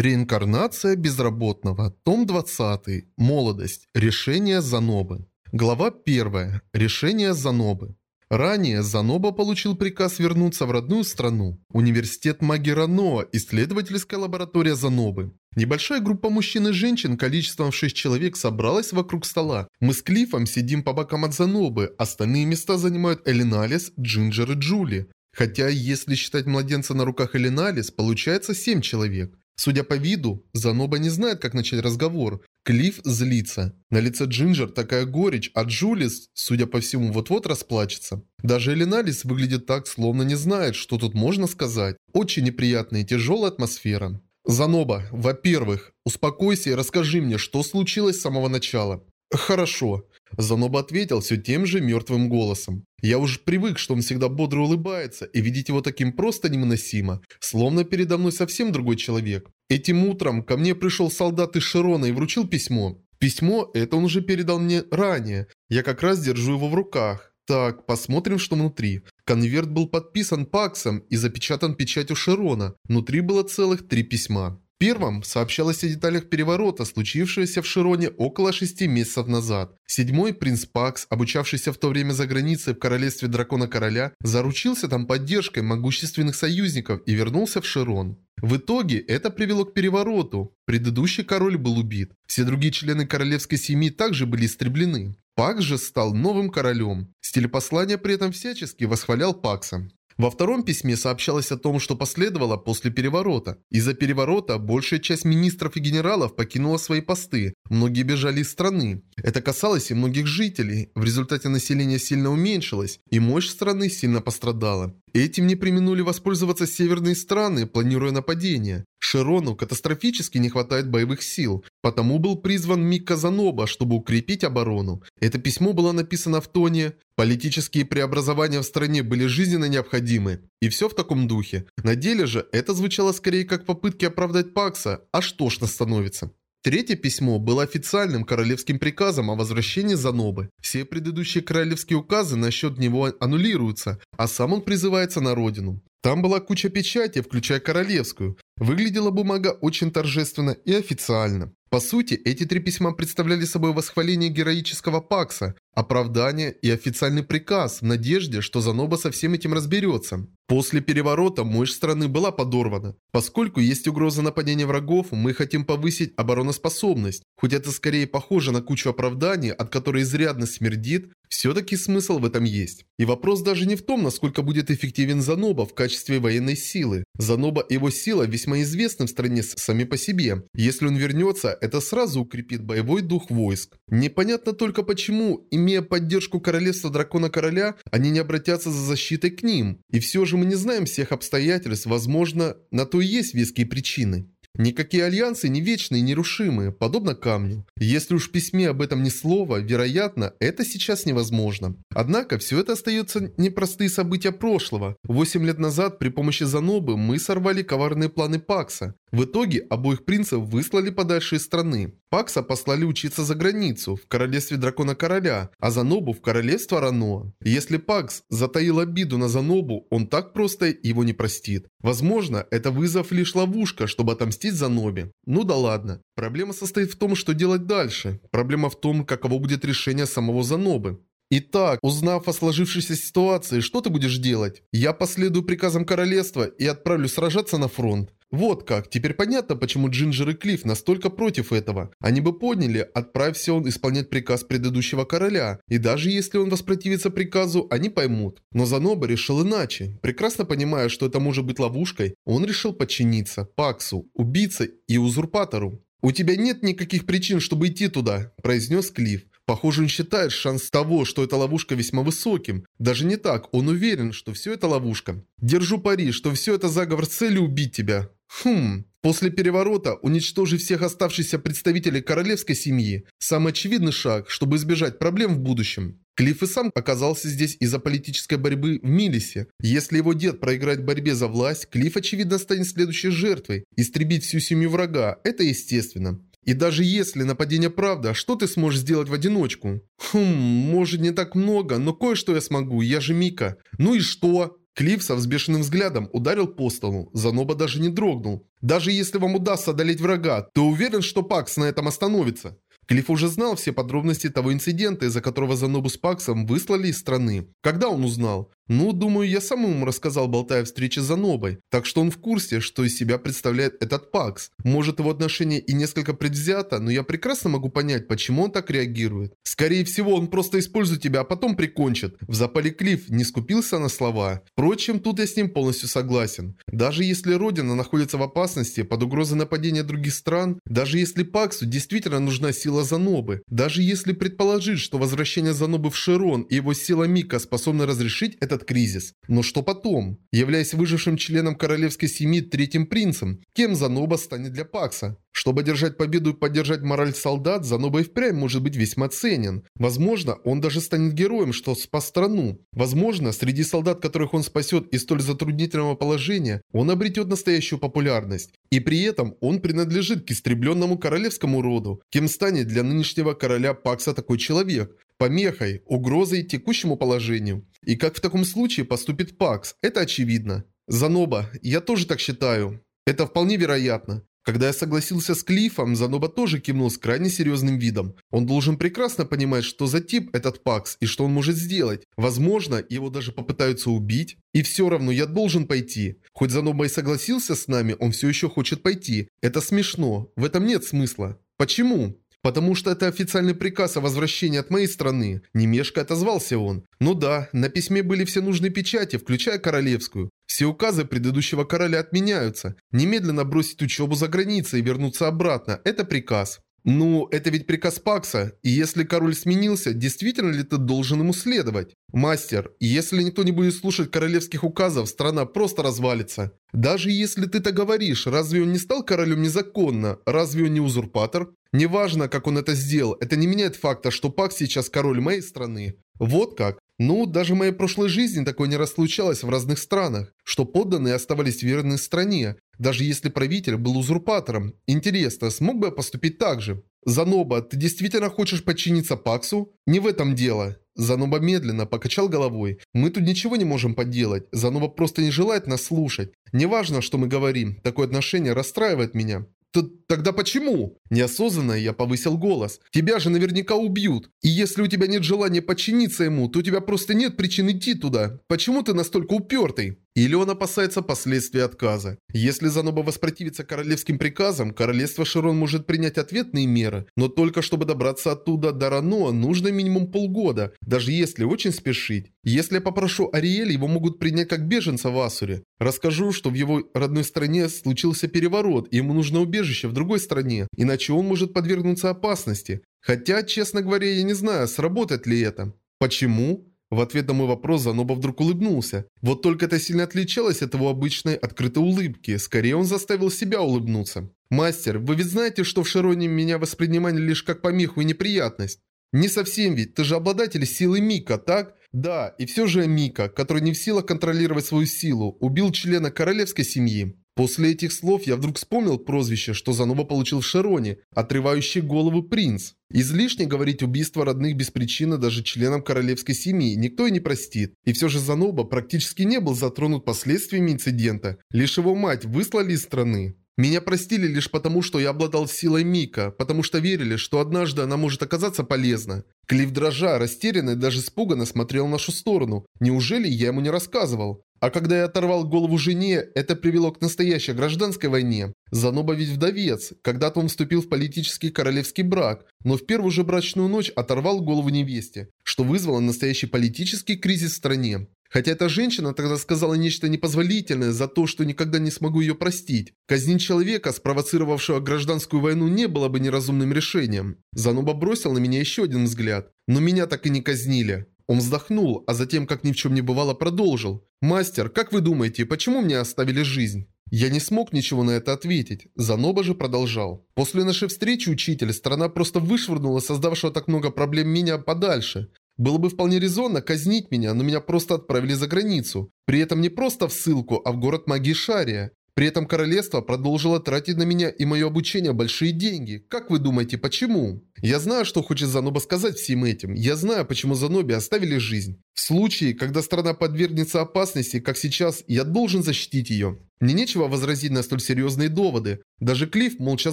Реинкарнация безработного. Том 20. Молодость. Решение Занобы. Глава 1. Решение Занобы. Ранее Заноба получил приказ вернуться в родную страну. Университет магии Рано, исследовательская лаборатория Занобы. Небольшая группа мужчин и женщин количеством в 6 человек собралась вокруг стола. Мы с Клифом сидим по бокам от Занобы, остальные места занимают Элиналис, Джинджер и Джули. Хотя, если считать младенца на руках Элиналис, получается 7 человек. Судя по виду, Заноба не знает, как начать разговор. Клифф злится. На лице Джинджер такая горечь, а Джулис, судя по всему, вот-вот расплачется. Даже Элиналис выглядит так, словно не знает, что тут можно сказать. Очень неприятная и тяжелая атмосфера. Заноба, во-первых, успокойся и расскажи мне, что случилось с самого начала. Хорошо. Заноба ответил все тем же мертвым голосом. Я уже привык, что он всегда бодро улыбается, и видеть его таким просто невыносимо, словно передо мной совсем другой человек. Этим утром ко мне пришел солдат из Широна и вручил письмо. Письмо это он уже передал мне ранее, я как раз держу его в руках. Так, посмотрим, что внутри. Конверт был подписан Паксом и запечатан печатью Широна. Внутри было целых три письма. Первым сообщалось о деталях переворота, случившегося в Широне около шести месяцев назад. Седьмой принц Пакс, обучавшийся в то время за границей в королевстве Дракона Короля, заручился там поддержкой могущественных союзников и вернулся в Широн. В итоге это привело к перевороту. Предыдущий король был убит. Все другие члены королевской семьи также были истреблены. Пакс же стал новым королем. Стиль послания при этом всячески восхвалял Пакса. Во втором письме сообщалось о том, что последовало после переворота. Из-за переворота большая часть министров и генералов покинула свои посты, многие бежали из страны. Это касалось и многих жителей. В результате население сильно уменьшилось, и мощь страны сильно пострадала. Этим не применули воспользоваться северные страны, планируя нападение. Широну катастрофически не хватает боевых сил, потому был призван Мик Казаноба, чтобы укрепить оборону. Это письмо было написано в тоне «Политические преобразования в стране были жизненно необходимы». И все в таком духе. На деле же это звучало скорее как попытки оправдать Пакса, а что ж становится. Третье письмо было официальным королевским приказом о возвращении Занобы. Все предыдущие королевские указы насчет него аннулируются, а сам он призывается на родину. Там была куча печати, включая королевскую. Выглядела бумага очень торжественно и официально. По сути, эти три письма представляли собой восхваление героического Пакса, оправдание и официальный приказ в надежде, что Заноба со всем этим разберется. После переворота мощь страны была подорвана. Поскольку есть угроза нападения врагов, мы хотим повысить обороноспособность. Хоть это скорее похоже на кучу оправданий, от которой изрядно смердит, все-таки смысл в этом есть. И вопрос даже не в том, насколько будет эффективен Заноба в качестве военной силы. Заноба и его сила весьма известны в стране сами по себе. Если он вернется, это сразу укрепит боевой дух войск. Непонятно только почему, имея поддержку Королевства Дракона Короля, они не обратятся за защитой к ним. И все же мы не знаем всех обстоятельств, возможно, на то и есть веские причины. Никакие альянсы не вечные и нерушимые, подобно камню. Если уж в письме об этом ни слова, вероятно, это сейчас невозможно. Однако, все это остается непростые события прошлого. Восемь лет назад при помощи Занобы мы сорвали коварные планы Пакса. В итоге обоих принцев выслали подальше из страны. Пакса послали учиться за границу, в королевстве Дракона Короля, а Занобу в королевство Рано. Если Пакс затаил обиду на Занобу, он так просто его не простит. Возможно, это вызов лишь ловушка, чтобы отомстить Занобе. Ну да ладно. Проблема состоит в том, что делать дальше. Проблема в том, каково будет решение самого Занобы. Итак, узнав о сложившейся ситуации, что ты будешь делать? Я последую приказам королевства и отправлюсь сражаться на фронт. Вот как, теперь понятно, почему Джинджер и Клифф настолько против этого. Они бы поняли, отправься он исполнять приказ предыдущего короля, и даже если он воспротивится приказу, они поймут. Но Заноба решил иначе. Прекрасно понимая, что это может быть ловушкой, он решил подчиниться Паксу, убийце и узурпатору. «У тебя нет никаких причин, чтобы идти туда», – произнес Клифф. Похоже, он считает шанс того, что это ловушка весьма высоким. Даже не так, он уверен, что все это ловушка. Держу пари, что все это заговор с целью убить тебя. Хм, после переворота уничтожить всех оставшихся представителей королевской семьи – самый очевидный шаг, чтобы избежать проблем в будущем. Клифф и сам оказался здесь из-за политической борьбы в Милисе. Если его дед проиграет в борьбе за власть, Клифф очевидно станет следующей жертвой. Истребить всю семью врага – это естественно. И даже если нападение правда, что ты сможешь сделать в одиночку? Хм, может не так много, но кое-что я смогу, я же Мика. Ну и что? Клифф со взбешенным взглядом ударил по столу. Заноба даже не дрогнул. «Даже если вам удастся одолеть врага, ты уверен, что Пакс на этом остановится?» Клифф уже знал все подробности того инцидента, из-за которого Занобу с Паксом выслали из страны. Когда он узнал? Ну, думаю, я сам ему рассказал, болтая о встрече с Занобой. Так что он в курсе, что из себя представляет этот Пакс. Может, его отношение и несколько предвзято, но я прекрасно могу понять, почему он так реагирует. Скорее всего, он просто использует тебя, а потом прикончит. В запале Клифф не скупился на слова. Впрочем, тут я с ним полностью согласен. Даже если Родина находится в опасности, под угрозой нападения других стран, даже если Паксу действительно нужна сила Занобы, даже если предположить, что возвращение Занобы в Широн и его сила Мика способны разрешить этот кризис. Но что потом? Являясь выжившим членом королевской семьи третьим принцем, кем Заноба станет для Пакса? Чтобы одержать победу и поддержать мораль солдат, Заноба и впрямь может быть весьма ценен. Возможно, он даже станет героем, что спас страну. Возможно, среди солдат, которых он спасет из столь затруднительного положения, он обретет настоящую популярность. И при этом он принадлежит к истребленному королевскому роду. Кем станет для нынешнего короля Пакса такой человек? Помехой, угрозой текущему положению. И как в таком случае поступит Пакс, это очевидно. Заноба, я тоже так считаю. Это вполне вероятно. Когда я согласился с Клиффом, Заноба тоже кивнул с крайне серьезным видом. Он должен прекрасно понимать, что за тип этот Пакс и что он может сделать. Возможно, его даже попытаются убить. И все равно я должен пойти. Хоть Заноба и согласился с нами, он все еще хочет пойти. Это смешно. В этом нет смысла. Почему? Потому что это официальный приказ о возвращении от моей страны. Немешко отозвался он. Ну да, на письме были все нужные печати, включая королевскую. Все указы предыдущего короля отменяются. Немедленно бросить учебу за границей и вернуться обратно. Это приказ. Ну, это ведь приказ Пакса, и если король сменился, действительно ли ты должен ему следовать? Мастер, если никто не будет слушать королевских указов, страна просто развалится. Даже если ты так говоришь, разве он не стал королем незаконно? Разве он не узурпатор? Неважно, как он это сделал, это не меняет факта, что Пак сейчас король моей страны. Вот как. Ну, даже в моей прошлой жизни такое не раз случалось в разных странах, что подданные оставались верны стране, даже если правитель был узурпатором. Интересно, смог бы я поступить так же? Заноба, ты действительно хочешь подчиниться Паксу? Не в этом дело. Заноба медленно покачал головой. Мы тут ничего не можем поделать. Заноба просто не желает нас слушать. Неважно, что мы говорим, такое отношение расстраивает меня. Тогда почему? Неосознанно я повысил голос. Тебя же наверняка убьют. И если у тебя нет желания подчиниться ему, то у тебя просто нет причин идти туда. Почему ты настолько упертый? Или он опасается последствий отказа. Если Заноба воспротивится королевским приказам, королевство Широн может принять ответные меры, но только чтобы добраться оттуда до Рано, нужно минимум полгода, даже если очень спешить. Если я попрошу Ариэль, его могут принять как беженца в Асуре. Расскажу, что в его родной стране случился переворот, и ему нужно убежище в другой стране, иначе он может подвергнуться опасности. Хотя, честно говоря, я не знаю, сработает ли это. Почему? В ответ на мой вопрос Заноба вдруг улыбнулся. Вот только это сильно отличалось от его обычной открытой улыбки. Скорее, он заставил себя улыбнуться. «Мастер, вы ведь знаете, что в Широне меня воспринимали лишь как помеху и неприятность?» «Не совсем ведь, ты же обладатель силы Мика, так?» «Да, и все же Мика, который не в силах контролировать свою силу, убил члена королевской семьи». После этих слов я вдруг вспомнил прозвище, что Занова получил в Шароне, отрывающий голову принц. Излишне говорить убийство родных без причины даже членам королевской семьи никто и не простит. И все же Заноба практически не был затронут последствиями инцидента. Лишь его мать выслали из страны. Меня простили лишь потому, что я обладал силой Мика, потому что верили, что однажды она может оказаться полезна. Клифф дрожа, растерянный, даже испуганно смотрел в нашу сторону. Неужели я ему не рассказывал? А когда я оторвал голову жене, это привело к настоящей гражданской войне. Заноба ведь вдовец. Когда-то он вступил в политический королевский брак, но в первую же брачную ночь оторвал голову невесте, что вызвало настоящий политический кризис в стране. Хотя эта женщина тогда сказала нечто непозволительное за то, что никогда не смогу ее простить. Казнить человека, спровоцировавшего гражданскую войну, не было бы неразумным решением. Заноба бросил на меня еще один взгляд. Но меня так и не казнили. Он вздохнул, а затем, как ни в чем не бывало, продолжил. «Мастер, как вы думаете, почему мне оставили жизнь?» Я не смог ничего на это ответить. Заноба же продолжал. После нашей встречи, учитель, страна просто вышвырнула создавшего так много проблем меня подальше. Было бы вполне резонно казнить меня, но меня просто отправили за границу. При этом не просто в ссылку, а в город магии Шария. При этом королевство продолжило тратить на меня и мое обучение большие деньги. Как вы думаете, почему? Я знаю, что хочет Заноба сказать всем этим. Я знаю, почему Занобе оставили жизнь. В случае, когда страна подвергнется опасности, как сейчас, я должен защитить ее. Мне нечего возразить на столь серьезные доводы. Даже Клифф молча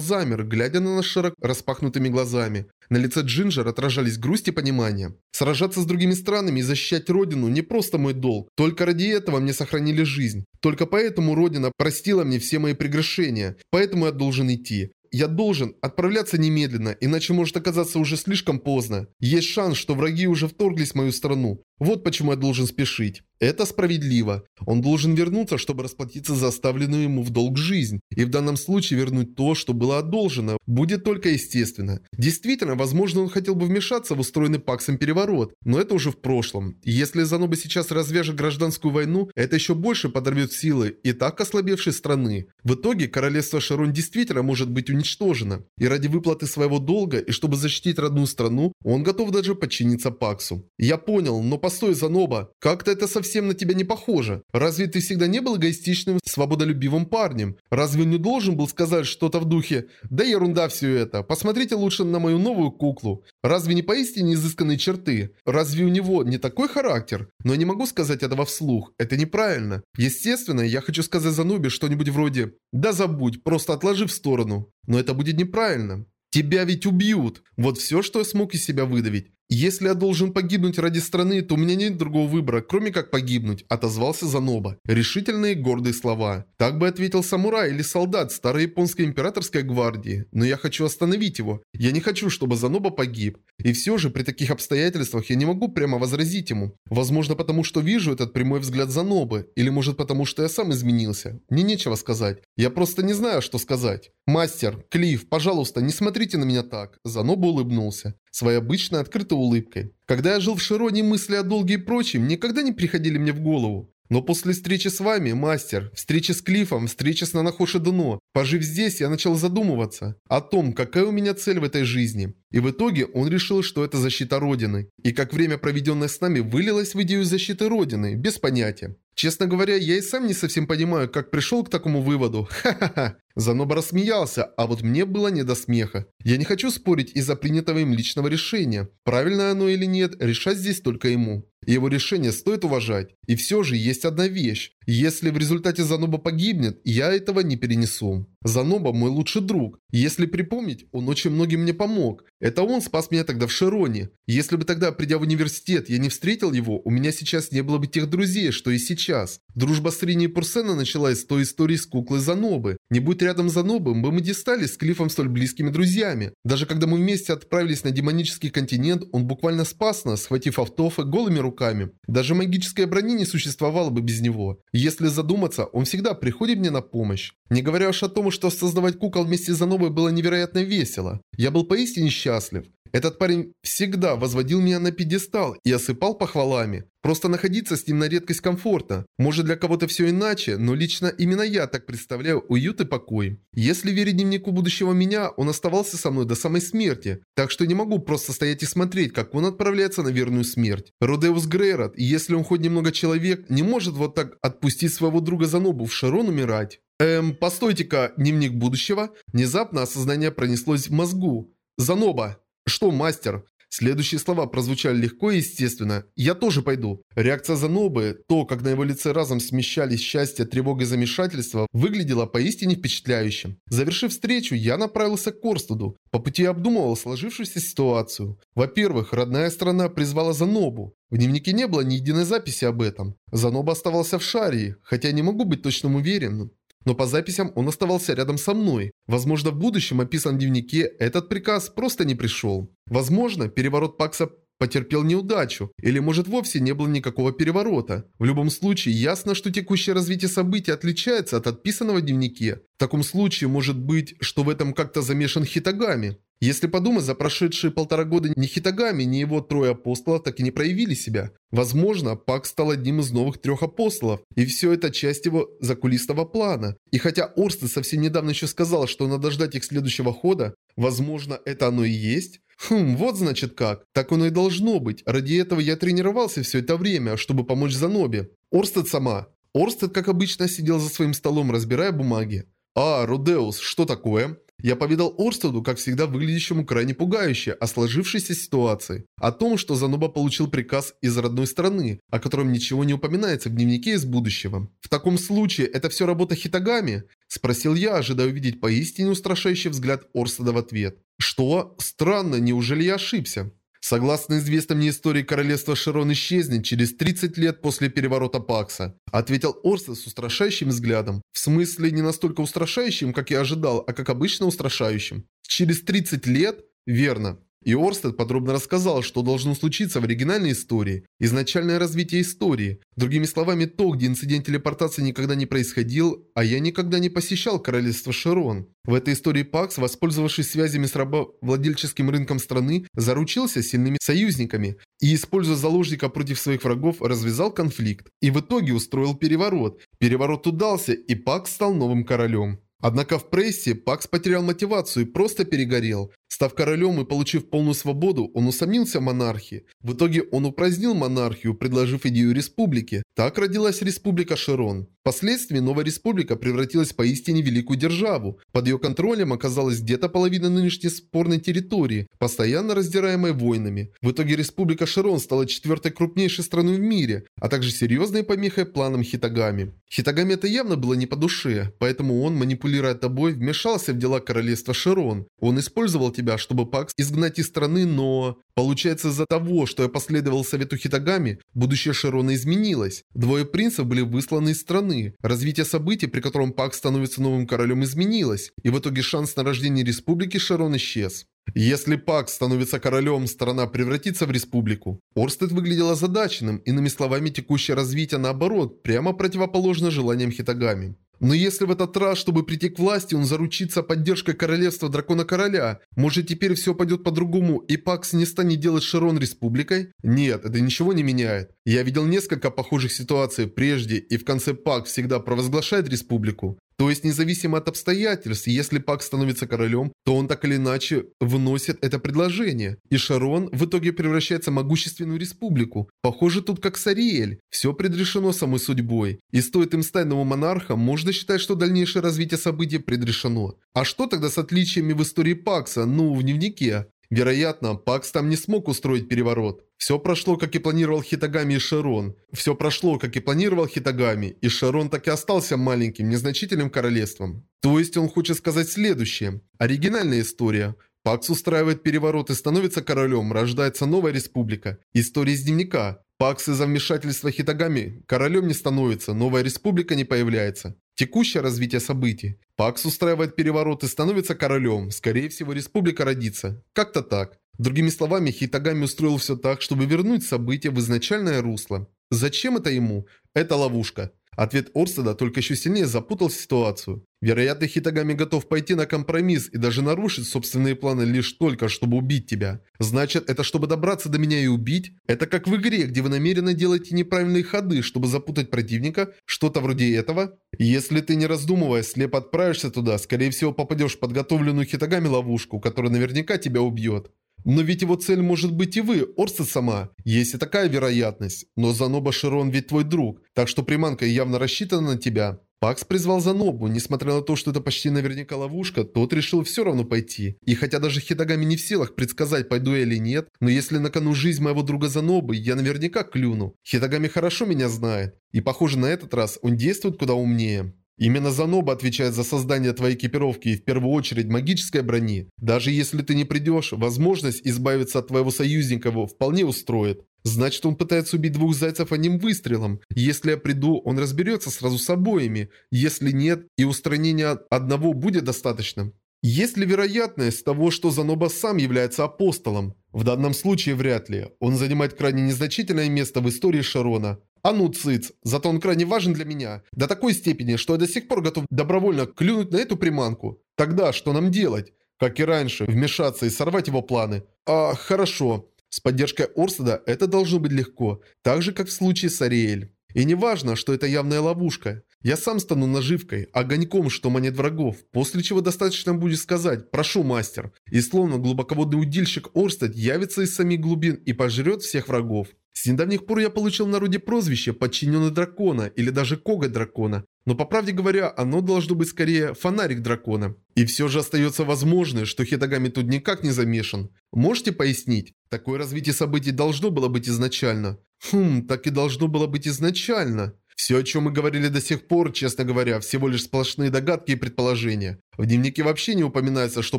замер, глядя на нас широко распахнутыми глазами. На лице Джинджер отражались грусть и понимание. Сражаться с другими странами и защищать Родину не просто мой долг. Только ради этого мне сохранили жизнь. Только поэтому Родина простила мне все мои прегрешения. Поэтому я должен идти. Я должен отправляться немедленно, иначе может оказаться уже слишком поздно. Есть шанс, что враги уже вторглись в мою страну. Вот почему я должен спешить. Это справедливо. Он должен вернуться, чтобы расплатиться за оставленную ему в долг жизнь. И в данном случае вернуть то, что было одолжено, будет только естественно. Действительно, возможно, он хотел бы вмешаться в устроенный Паксом переворот, но это уже в прошлом. Если Заноба сейчас развяжет гражданскую войну, это еще больше подорвет силы и так ослабевшей страны. В итоге королевство Шарон действительно может быть уничтожено. И ради выплаты своего долга и чтобы защитить родную страну, он готов даже подчиниться Паксу. Я понял, но постой, Заноба, как-то это совсем на тебя не похоже. Разве ты всегда не был эгоистичным, свободолюбивым парнем? Разве не должен был сказать что-то в духе «Да ерунда все это, посмотрите лучше на мою новую куклу». Разве не поистине изысканные черты? Разве у него не такой характер? Но я не могу сказать этого вслух, это неправильно. Естественно, я хочу сказать Занобе что-нибудь вроде «Да забудь, просто отложи в сторону». Но это будет неправильно. Тебя ведь убьют. Вот все, что я смог из себя выдавить. «Если я должен погибнуть ради страны, то у меня нет другого выбора, кроме как погибнуть», – отозвался Заноба. Решительные гордые слова. Так бы ответил самурай или солдат старой японской императорской гвардии. Но я хочу остановить его. Я не хочу, чтобы Заноба погиб. И все же, при таких обстоятельствах я не могу прямо возразить ему. Возможно, потому что вижу этот прямой взгляд Занобы. Или может потому, что я сам изменился. Мне нечего сказать. Я просто не знаю, что сказать. «Мастер, Клифф, пожалуйста, не смотрите на меня так». Заноба улыбнулся своей обычной открытой улыбкой. Когда я жил в Широне, мысли о долге и прочем никогда не приходили мне в голову. Но после встречи с вами, мастер, встречи с Клифом, встречи с Нанахоши Дуно, пожив здесь, я начал задумываться о том, какая у меня цель в этой жизни. И в итоге он решил, что это защита Родины. И как время, проведенное с нами, вылилось в идею защиты Родины, без понятия. Честно говоря, я и сам не совсем понимаю, как пришел к такому выводу. Ха-ха-ха. Заноба рассмеялся, а вот мне было не до смеха. Я не хочу спорить из-за принятого им личного решения. Правильно оно или нет, решать здесь только ему. Его решение стоит уважать. И все же есть одна вещь. Если в результате Заноба погибнет, я этого не перенесу. Заноба мой лучший друг. Если припомнить, он очень многим мне помог. Это он спас меня тогда в Широне. Если бы тогда, придя в университет, я не встретил его, у меня сейчас не было бы тех друзей, что и сейчас. Дружба с Рини и Пурсена началась с той истории с куклой Занобы. Не будь рядом Занобы, мы бы не стали с Клиффом столь близкими друзьями. Даже когда мы вместе отправились на демонический континент, он буквально спас нас, схватив автофы голыми руками. Даже магическая броня не существовала бы без него. Если задуматься, он всегда приходит мне на помощь. Не говоря уж о том, что создавать кукол вместе с Зановой было невероятно весело. Я был поистине счастлив. Этот парень всегда возводил меня на пьедестал и осыпал похвалами. Просто находиться с ним на редкость комфортно. Может для кого-то все иначе, но лично именно я так представляю уют и покой. Если верить дневнику будущего меня, он оставался со мной до самой смерти. Так что не могу просто стоять и смотреть, как он отправляется на верную смерть. Родеус Грейрот, если он хоть немного человек, не может вот так отпустить своего друга Занобу в Шарон умирать. Эм, постойте-ка, дневник будущего? Внезапно осознание пронеслось в мозгу. Заноба. Что, мастер? Следующие слова прозвучали легко и естественно. «Я тоже пойду». Реакция Занобы, то, как на его лице разом смещались счастье, тревога и замешательство, выглядела поистине впечатляющим. Завершив встречу, я направился к Корстуду. По пути обдумывал сложившуюся ситуацию. Во-первых, родная страна призвала Занобу. В дневнике не было ни единой записи об этом. Заноба оставался в Шарии, хотя не могу быть точно уверен но по записям он оставался рядом со мной. Возможно, в будущем описан в дневнике этот приказ просто не пришел. Возможно, переворот Пакса потерпел неудачу, или может вовсе не было никакого переворота. В любом случае, ясно, что текущее развитие событий отличается от отписанного в дневнике. В таком случае может быть, что в этом как-то замешан Хитагами. Если подумать, за прошедшие полтора года ни Хитагами, ни его трое апостолов так и не проявили себя. Возможно, Пак стал одним из новых трех апостолов, и все это часть его закулисного плана. И хотя Орстед совсем недавно еще сказал, что надо ждать их следующего хода, возможно, это оно и есть. Хм, вот значит как. Так оно и должно быть. Ради этого я тренировался все это время, чтобы помочь Занобе. Орстед сама. Орстед, как обычно, сидел за своим столом, разбирая бумаги. «А, Рудеус, что такое?» Я повидал Орстеду, как всегда выглядящему крайне пугающе, о сложившейся ситуации. О том, что Заноба получил приказ из родной страны, о котором ничего не упоминается в дневнике из будущего. В таком случае, это все работа Хитагами? Спросил я, ожидая увидеть поистине устрашающий взгляд Орстеда в ответ. Что? Странно, неужели я ошибся? Согласно известной мне истории, королевство Широн исчезнет через 30 лет после переворота Пакса. Ответил Орстед с устрашающим взглядом. В смысле, не настолько устрашающим, как я ожидал, а как обычно устрашающим. Через 30 лет? Верно. И Орстед подробно рассказал, что должно случиться в оригинальной истории, изначальное развитие истории. Другими словами, то, где инцидент телепортации никогда не происходил, а я никогда не посещал королевство Широн. В этой истории Пакс, воспользовавшись связями с рабовладельческим рынком страны, заручился сильными союзниками и, используя заложника против своих врагов, развязал конфликт. И в итоге устроил переворот. Переворот удался, и Пакс стал новым королем. Однако в прессе Пакс потерял мотивацию и просто перегорел. Став королем и получив полную свободу, он усомнился в монархии. В итоге он упразднил монархию, предложив идею республики. Так родилась республика Широн. Впоследствии новая республика превратилась в поистине великую державу. Под ее контролем оказалась где-то половина нынешней спорной территории, постоянно раздираемой войнами. В итоге республика Широн стала четвертой крупнейшей страной в мире, а также серьезной помехой планам Хитагами. Хитагами это явно было не по душе, поэтому он, манипулируя тобой, вмешался в дела королевства Широн. Он использовал тебя, чтобы Пакс изгнать из страны, но... Получается, из-за того, что я последовал совету Хитагами, будущее Широна изменилось. Двое принцев были высланы из страны. Развитие событий, при котором Пакс становится новым королем, изменилось. И в итоге шанс на рождение республики Широн исчез. Если Пакс становится королем, страна превратится в республику. Орстед выглядел озадаченным, иными словами, текущее развитие наоборот, прямо противоположно желаниям Хитагами. Но если в этот раз, чтобы прийти к власти, он заручится поддержкой королевства Дракона-Короля, может теперь все пойдет по-другому и Пакс не станет делать Широн республикой? Нет, это ничего не меняет. Я видел несколько похожих ситуаций прежде, и в конце Пакс всегда провозглашает республику. То есть независимо от обстоятельств, если Пак становится королем, то он так или иначе вносит это предложение. И Шарон в итоге превращается в могущественную республику. Похоже тут как Сариэль. Все предрешено самой судьбой. И стоит им стать новым монархом, можно считать, что дальнейшее развитие событий предрешено. А что тогда с отличиями в истории Пакса, ну, в дневнике? Вероятно, Пакс там не смог устроить переворот. Все прошло, как и планировал Хитагами и Шарон. Все прошло, как и планировал Хитагами, и Шарон так и остался маленьким, незначительным королевством. То есть он хочет сказать следующее. Оригинальная история. Пакс устраивает переворот и становится королем, рождается новая республика. История из дневника. Пакс из-за вмешательства Хитагами королем не становится, новая республика не появляется. Текущее развитие событий. Пакс устраивает переворот и становится королем. Скорее всего, республика родится. Как-то так. Другими словами, Хитагами устроил все так, чтобы вернуть события в изначальное русло. Зачем это ему? Это ловушка. Ответ Орседа только еще сильнее запутал ситуацию. Вероятно, Хитагами готов пойти на компромисс и даже нарушить собственные планы лишь только, чтобы убить тебя. Значит, это чтобы добраться до меня и убить? Это как в игре, где вы намеренно делаете неправильные ходы, чтобы запутать противника? Что-то вроде этого? Если ты не раздумывая слепо отправишься туда, скорее всего попадешь в подготовленную Хитагами ловушку, которая наверняка тебя убьет. Но ведь его цель может быть и вы, Орса сама. Есть и такая вероятность. Но Заноба Широн ведь твой друг, так что приманка явно рассчитана на тебя. Пакс призвал Занобу, несмотря на то, что это почти наверняка ловушка, тот решил все равно пойти. И хотя даже Хидагами не в силах предсказать, пойду я или нет, но если на кону жизнь моего друга Занобы, я наверняка клюну. Хидагами хорошо меня знает. И похоже на этот раз он действует куда умнее. Именно Заноба отвечает за создание твоей экипировки и в первую очередь магической брони. Даже если ты не придешь, возможность избавиться от твоего союзника его вполне устроит. Значит, он пытается убить двух зайцев одним выстрелом. Если я приду, он разберется сразу с обоими. Если нет, и устранения одного будет достаточно. Есть ли вероятность того, что Заноба сам является апостолом? В данном случае вряд ли. Он занимает крайне незначительное место в истории Шарона. А ну, цыц, зато он крайне важен для меня. До такой степени, что я до сих пор готов добровольно клюнуть на эту приманку. Тогда что нам делать? Как и раньше, вмешаться и сорвать его планы. А, хорошо. С поддержкой Орстеда это должно быть легко. Так же, как в случае с Ариэль. И не важно, что это явная ловушка. Я сам стану наживкой, огоньком, что манит врагов, после чего достаточно будет сказать «прошу, мастер». И словно глубоководный удильщик Орстед явится из самих глубин и пожрет всех врагов. С недавних пор я получил в народе прозвище «подчиненный дракона» или даже «коготь дракона». Но по правде говоря, оно должно быть скорее фонарик дракона. И все же остается возможность, что Хитагами тут никак не замешан. Можете пояснить? Такое развитие событий должно было быть изначально. Хм, так и должно было быть изначально. Все, о чем мы говорили до сих пор, честно говоря, всего лишь сплошные догадки и предположения. В дневнике вообще не упоминается, что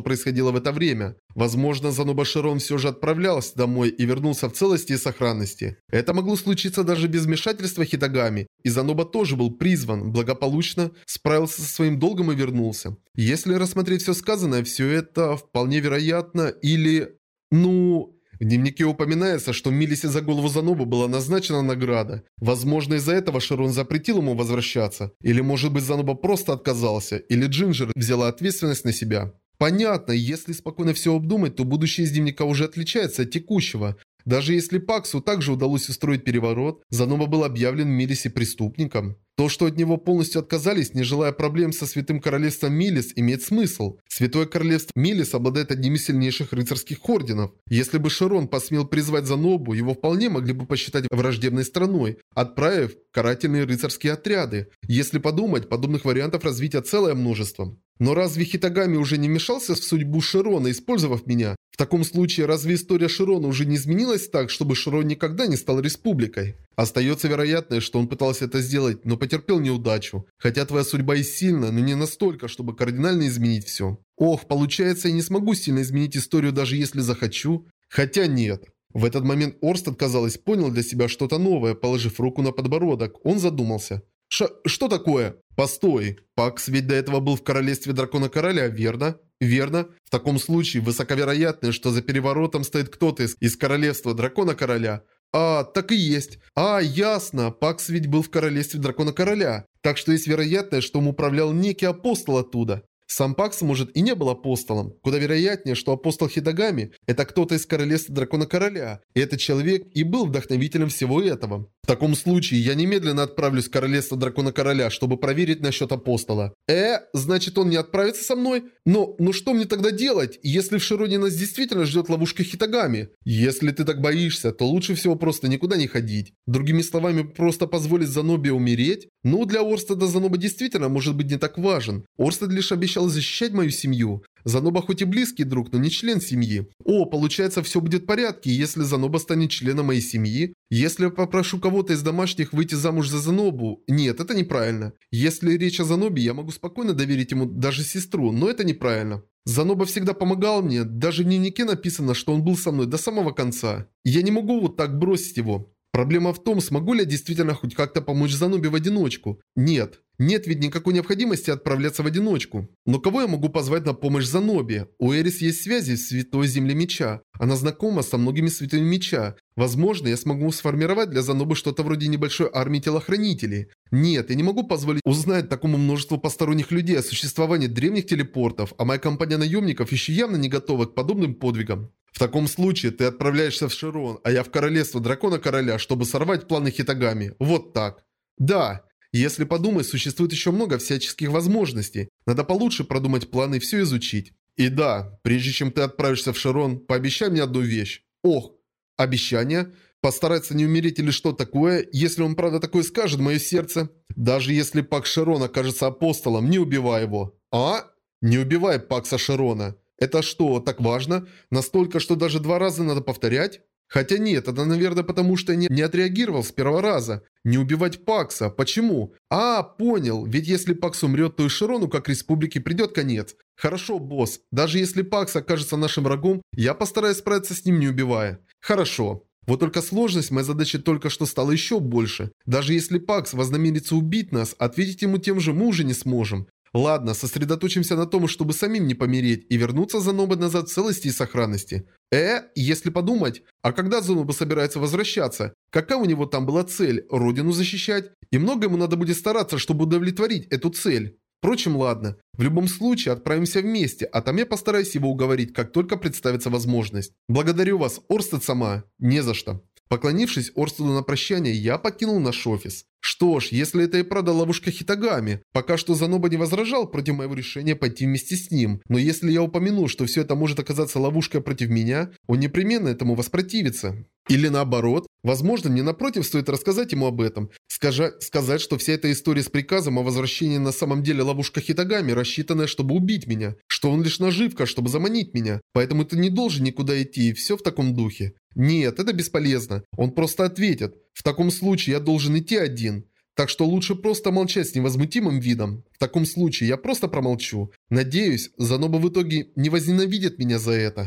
происходило в это время. Возможно, Заноба Широн все же отправлялся домой и вернулся в целости и сохранности. Это могло случиться даже без вмешательства Хитагами, и Заноба тоже был призван, благополучно справился со своим долгом и вернулся. Если рассмотреть все сказанное, все это вполне вероятно или... Ну... В дневнике упоминается, что Милисе за голову Занобу была назначена награда. Возможно, из-за этого Широн запретил ему возвращаться. Или, может быть, Заноба просто отказался. Или Джинджер взяла ответственность на себя. Понятно, если спокойно все обдумать, то будущее из дневника уже отличается от текущего. Даже если Паксу также удалось устроить переворот, Заноба был объявлен Милисе преступником. То, что от него полностью отказались, не желая проблем со Святым Королевством Милис, имеет смысл. Святое Королевство Милис обладает одним из сильнейших рыцарских орденов. Если бы Широн посмел призвать Занобу, его вполне могли бы посчитать враждебной страной, отправив карательные рыцарские отряды. Если подумать, подобных вариантов развития целое множество. Но разве Хитагами уже не мешался в судьбу Широна, использовав меня? В таком случае, разве история Широна уже не изменилась так, чтобы Широн никогда не стал республикой? Остается вероятность, что он пытался это сделать, но потерпел неудачу. Хотя твоя судьба и сильна, но не настолько, чтобы кардинально изменить все. Ох, получается, я не смогу сильно изменить историю, даже если захочу? Хотя нет. В этот момент Орстед, казалось, понял для себя что-то новое, положив руку на подбородок. Он задумался. Ш что такое? Постой. Пакс ведь до этого был в королевстве дракона короля, верно? Верно. В таком случае высоковероятно, что за переворотом стоит кто-то из, из королевства дракона короля. А, так и есть. А, ясно. Пакс ведь был в королевстве дракона короля. Так что есть вероятность, что им управлял некий апостол оттуда. Сам Пакс, может, и не был апостолом. Куда вероятнее, что апостол Хидагами – это кто-то из королевства Дракона Короля, и этот человек и был вдохновителем всего этого. В таком случае я немедленно отправлюсь в королевство Дракона Короля, чтобы проверить насчет апостола. Э, значит он не отправится со мной? Но, ну что мне тогда делать, если в Широне нас действительно ждет ловушка Хитагами? Если ты так боишься, то лучше всего просто никуда не ходить. Другими словами, просто позволить Занобе умереть? Ну, для Орстеда Заноба действительно может быть не так важен. Орстед лишь обещал защищать мою семью. Заноба хоть и близкий друг, но не член семьи. О, получается все будет в порядке, если Заноба станет членом моей семьи. Если я попрошу кого-то из домашних выйти замуж за Занобу, нет, это неправильно. Если речь о Занобе, я могу спокойно доверить ему даже сестру, но это неправильно. Заноба всегда помогал мне, даже в дневнике написано, что он был со мной до самого конца. Я не могу вот так бросить его. Проблема в том, смогу ли я действительно хоть как-то помочь Занобе в одиночку? Нет. Нет ведь никакой необходимости отправляться в одиночку. Но кого я могу позвать на помощь Занобе? У Эрис есть связи в Святой Земле Меча. Она знакома со многими Святыми Меча. Возможно, я смогу сформировать для Занобы что-то вроде небольшой армии телохранителей. Нет, я не могу позволить узнать такому множеству посторонних людей о существовании древних телепортов, а моя компания наемников еще явно не готова к подобным подвигам. В таком случае ты отправляешься в Широн, а я в Королевство Дракона Короля, чтобы сорвать планы Хитагами. Вот так. Да, если подумать, существует еще много всяческих возможностей. Надо получше продумать планы и все изучить. И да, прежде чем ты отправишься в Широн, пообещай мне одну вещь. Ох, обещание? Постараться не умереть или что такое, если он правда такое скажет, мое сердце. Даже если Пак Широн окажется апостолом, не убивай его. А? Не убивай Пакса Широна. Это что, так важно? Настолько, что даже два раза надо повторять? Хотя нет, это, наверное, потому что не, не отреагировал с первого раза. Не убивать Пакса. Почему? А, понял. Ведь если Пакс умрет, то и Широну, как республике, придет конец. Хорошо, босс. Даже если Пакс окажется нашим врагом, я постараюсь справиться с ним, не убивая. Хорошо. Вот только сложность моей задачи только что стала еще больше. Даже если Пакс вознамерится убить нас, ответить ему тем же мы уже не сможем. Ладно, сосредоточимся на том, чтобы самим не помереть и вернуться за Нобы назад в целости и сохранности. Э, если подумать, а когда Зоноба собирается возвращаться? Какая у него там была цель? Родину защищать? И много ему надо будет стараться, чтобы удовлетворить эту цель. Впрочем, ладно. В любом случае, отправимся вместе, а там я постараюсь его уговорить, как только представится возможность. Благодарю вас, Орстед сама. Не за что. Поклонившись Орстеду на прощание, я покинул наш офис. Что ж, если это и правда ловушка Хитагами, пока что Заноба не возражал против моего решения пойти вместе с ним, но если я упомяну, что все это может оказаться ловушкой против меня, он непременно этому воспротивится. Или наоборот, возможно, мне напротив стоит рассказать ему об этом. Скажа сказать, что вся эта история с приказом о возвращении на самом деле ловушка Хитагами, рассчитанная, чтобы убить меня. Что он лишь наживка, чтобы заманить меня. Поэтому ты не должен никуда идти, и все в таком духе. Нет, это бесполезно. Он просто ответит. В таком случае я должен идти один. Так что лучше просто молчать с невозмутимым видом. В таком случае я просто промолчу. Надеюсь, Заноба в итоге не возненавидит меня за это.